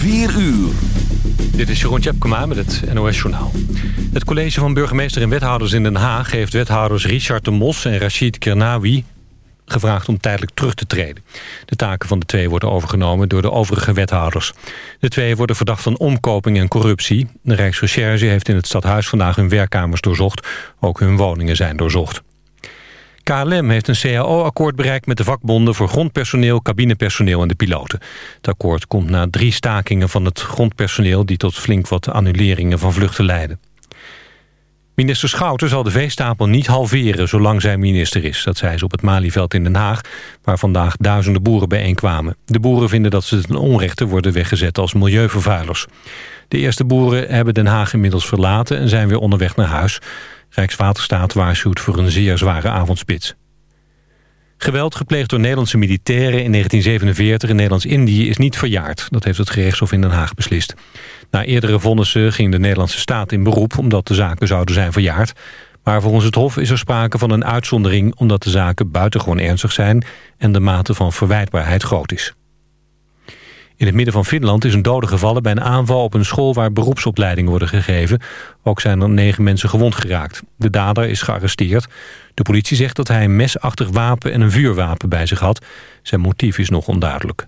4 uur. Dit is Jeroen Tjepkema met het NOS Journaal. Het college van burgemeester en wethouders in Den Haag... heeft wethouders Richard de Mos en Rachid Kernawi gevraagd om tijdelijk terug te treden. De taken van de twee worden overgenomen door de overige wethouders. De twee worden verdacht van omkoping en corruptie. De Rijksrecherche heeft in het stadhuis vandaag hun werkkamers doorzocht. Ook hun woningen zijn doorzocht. KLM heeft een CAO-akkoord bereikt met de vakbonden voor grondpersoneel, cabinepersoneel en de piloten. Het akkoord komt na drie stakingen van het grondpersoneel die tot flink wat annuleringen van vluchten leiden. Minister Schouten zal de veestapel niet halveren zolang zij minister is. Dat zei ze op het Malieveld in Den Haag, waar vandaag duizenden boeren bijeenkwamen. De boeren vinden dat ze ten onrechte worden weggezet als milieuvervuilers. De eerste boeren hebben Den Haag inmiddels verlaten en zijn weer onderweg naar huis. Rijkswaterstaat waarschuwt voor een zeer zware avondspits. Geweld gepleegd door Nederlandse militairen in 1947 in Nederlands-Indië is niet verjaard. Dat heeft het gerechtshof in Den Haag beslist. Na eerdere vonnissen ging de Nederlandse staat in beroep omdat de zaken zouden zijn verjaard. Maar volgens het Hof is er sprake van een uitzondering omdat de zaken buitengewoon ernstig zijn en de mate van verwijtbaarheid groot is. In het midden van Finland is een dode gevallen bij een aanval op een school waar beroepsopleidingen worden gegeven. Ook zijn er negen mensen gewond geraakt. De dader is gearresteerd. De politie zegt dat hij een mesachtig wapen en een vuurwapen bij zich had. Zijn motief is nog onduidelijk.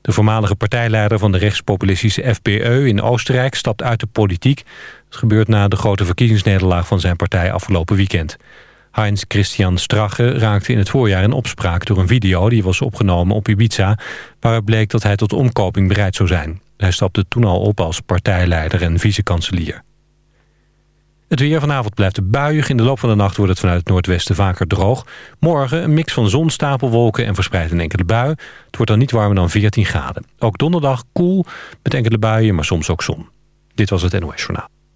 De voormalige partijleider van de rechtspopulistische FPE in Oostenrijk stapt uit de politiek. Het gebeurt na de grote verkiezingsnederlaag van zijn partij afgelopen weekend. Heinz Christian Strache raakte in het voorjaar in opspraak door een video die was opgenomen op Ibiza, waaruit bleek dat hij tot omkoping bereid zou zijn. Hij stapte toen al op als partijleider en vicekanselier. Het weer vanavond blijft buiig. In de loop van de nacht wordt het vanuit het noordwesten vaker droog. Morgen een mix van zon, stapelwolken en verspreid een enkele bui. Het wordt dan niet warmer dan 14 graden. Ook donderdag koel met enkele buien, maar soms ook zon. Dit was het NOS Journaal.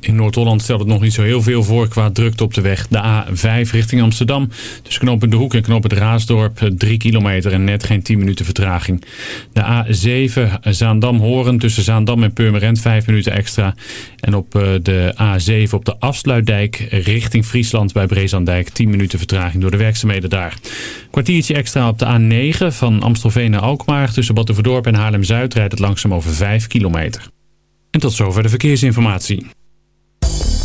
In Noord-Holland stelt het nog niet zo heel veel voor qua drukte op de weg. De A5 richting Amsterdam. Tussen knooppunt De Hoek en knooppunt Raasdorp 3 kilometer en net geen 10 minuten vertraging. De A7 Zaandam-Horen tussen Zaandam en Purmerend 5 minuten extra. En op eh, de A7 op de afsluitdijk richting Friesland bij Brezandijk 10 minuten vertraging door de werkzaamheden daar. Kwartiertje extra op de A9 van Amstelveen naar Alkmaar. Tussen Battenverdorp en Haarlem-Zuid rijdt het langzaam over 5 kilometer. En tot zover de verkeersinformatie.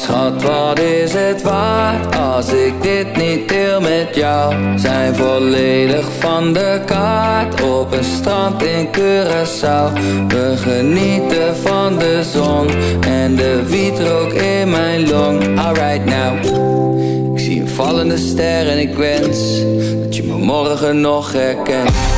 Schat, wat is het waard als ik dit niet deel met jou? Zijn volledig van de kaart op een strand in Curaçao. We genieten van de zon en de wietrook in mijn long. Alright now, ik zie een vallende ster en ik wens dat je me morgen nog herkent.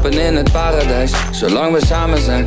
Stappen in het paradijs, zolang we samen zijn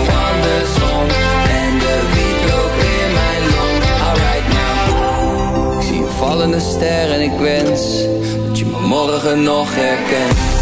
de de vallende ster en ik wens Dat je me morgen nog herkent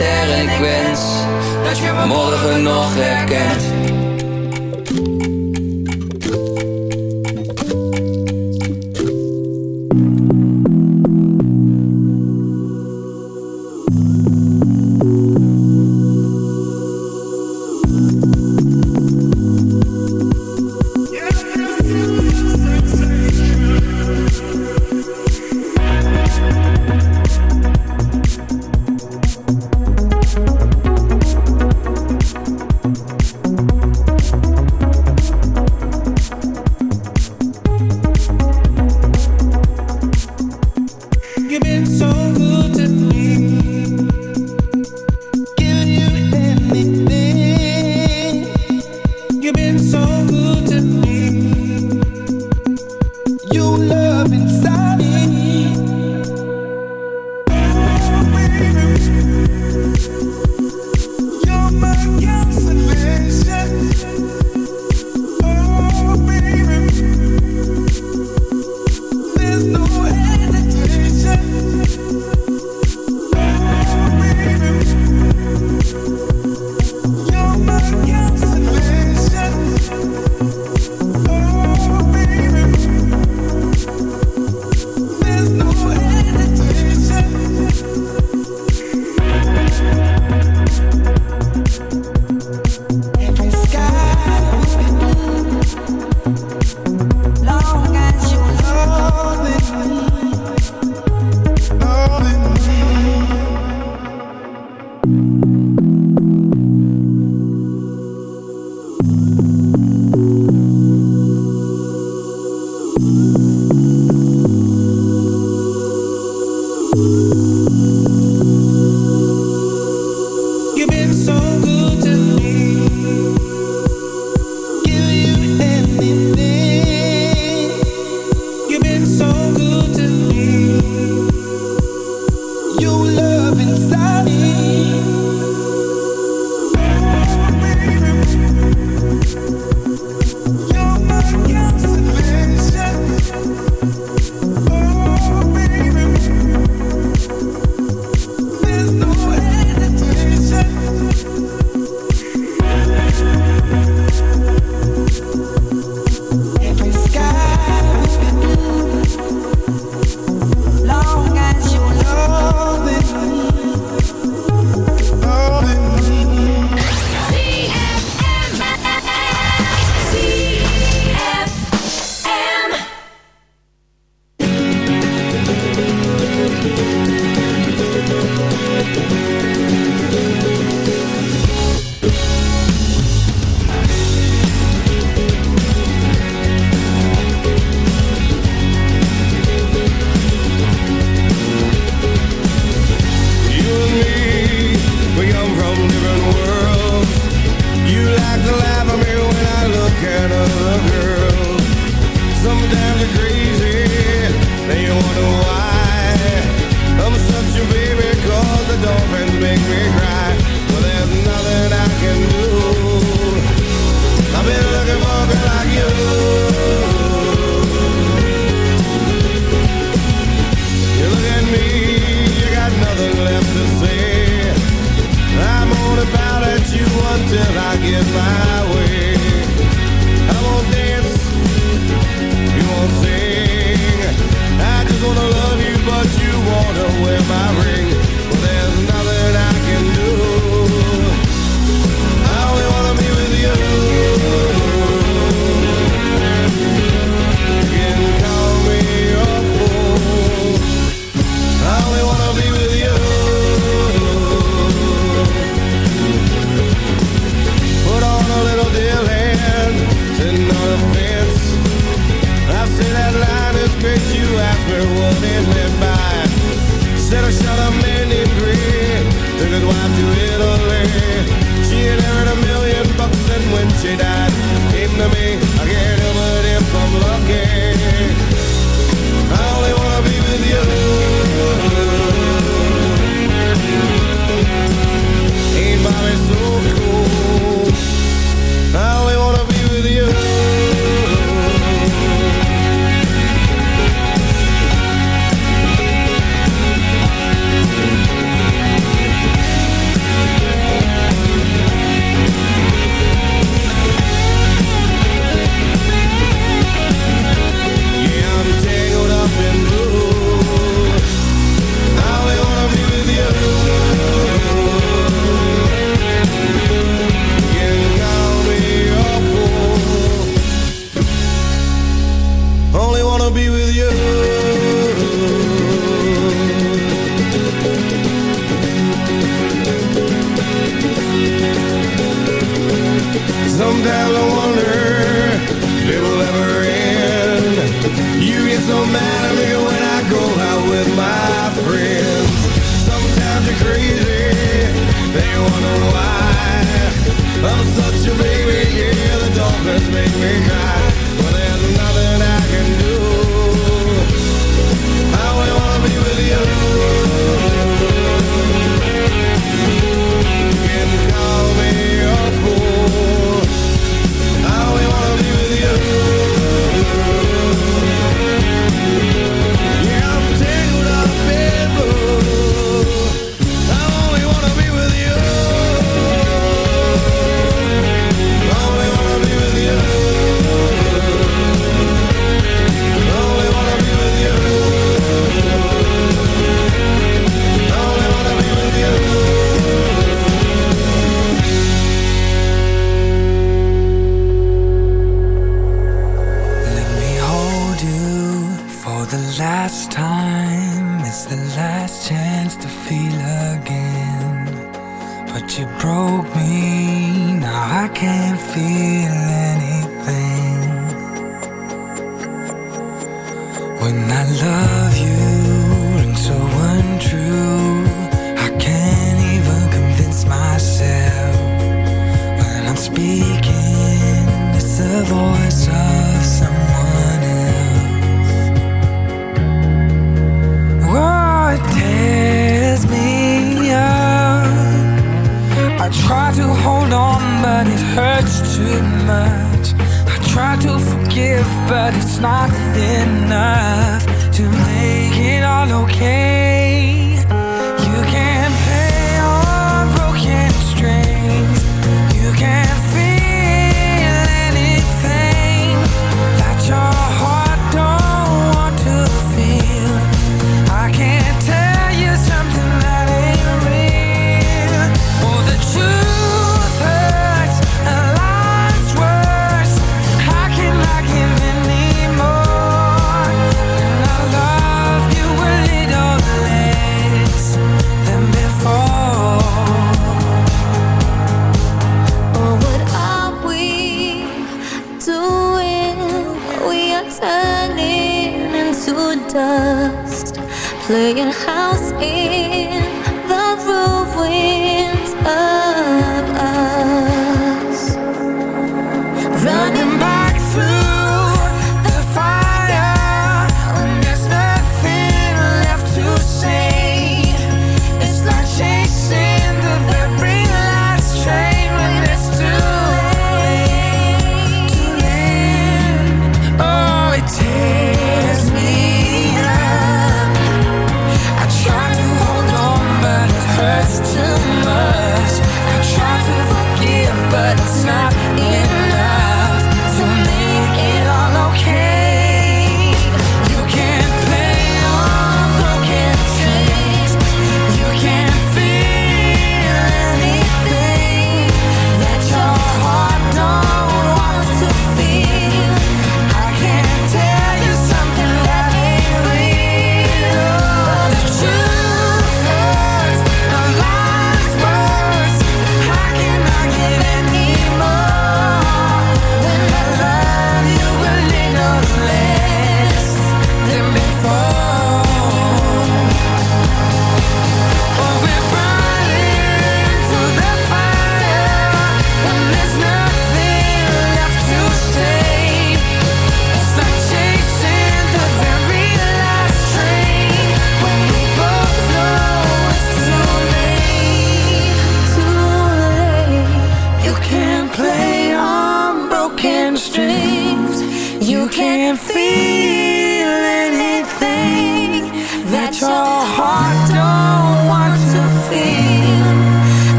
vallende ster en ik wens Dat je me morgen nog herkent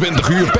24 uur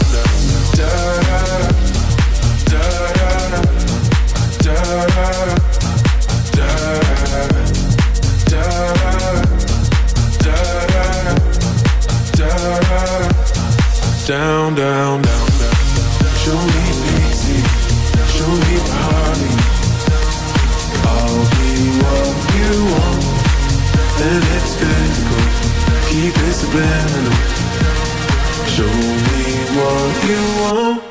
you want.